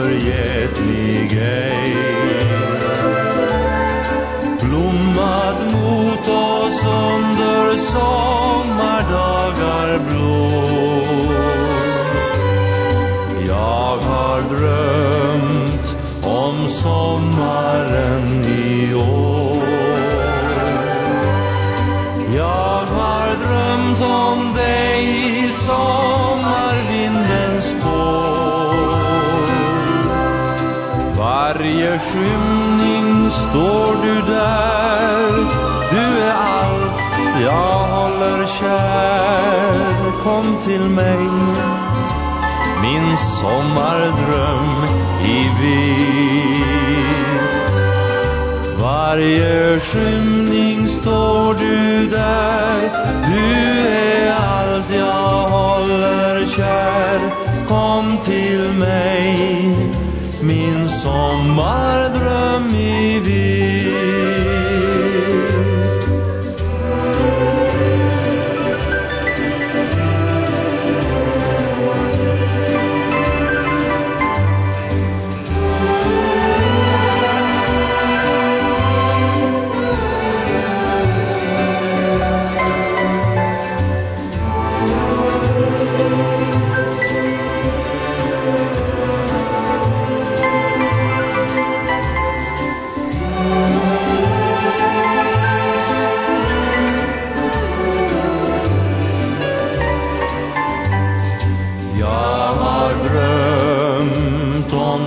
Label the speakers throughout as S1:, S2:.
S1: förgett mig ej blommat mot oss under sommardagar blå Jag har drömt om sommaren i år Jag har drömt om dig i sommar. Varje skymning står du där. Du är allt jag håller kär. Kom till mig Min sommardröm i vitt. Varje skymning står du där. Du är allt jag håller kär. Kom till mig min sommar.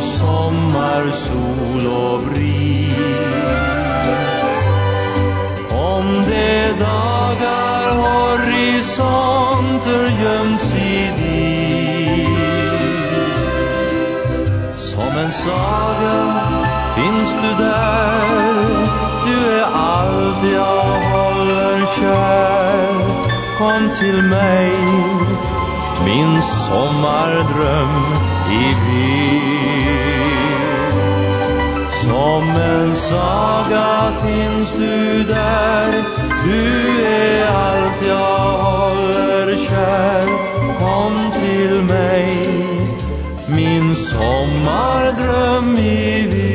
S1: Sommar, sol och bris. Om de dagar horisonter gömts i dis. Som en saga finns du där? Du är allt jag håller kär. Kom till mig min sommardröm i vitt Som en saga finns du där. Du är allt jag håller kär. Kom till mig Min sommardröm i vitt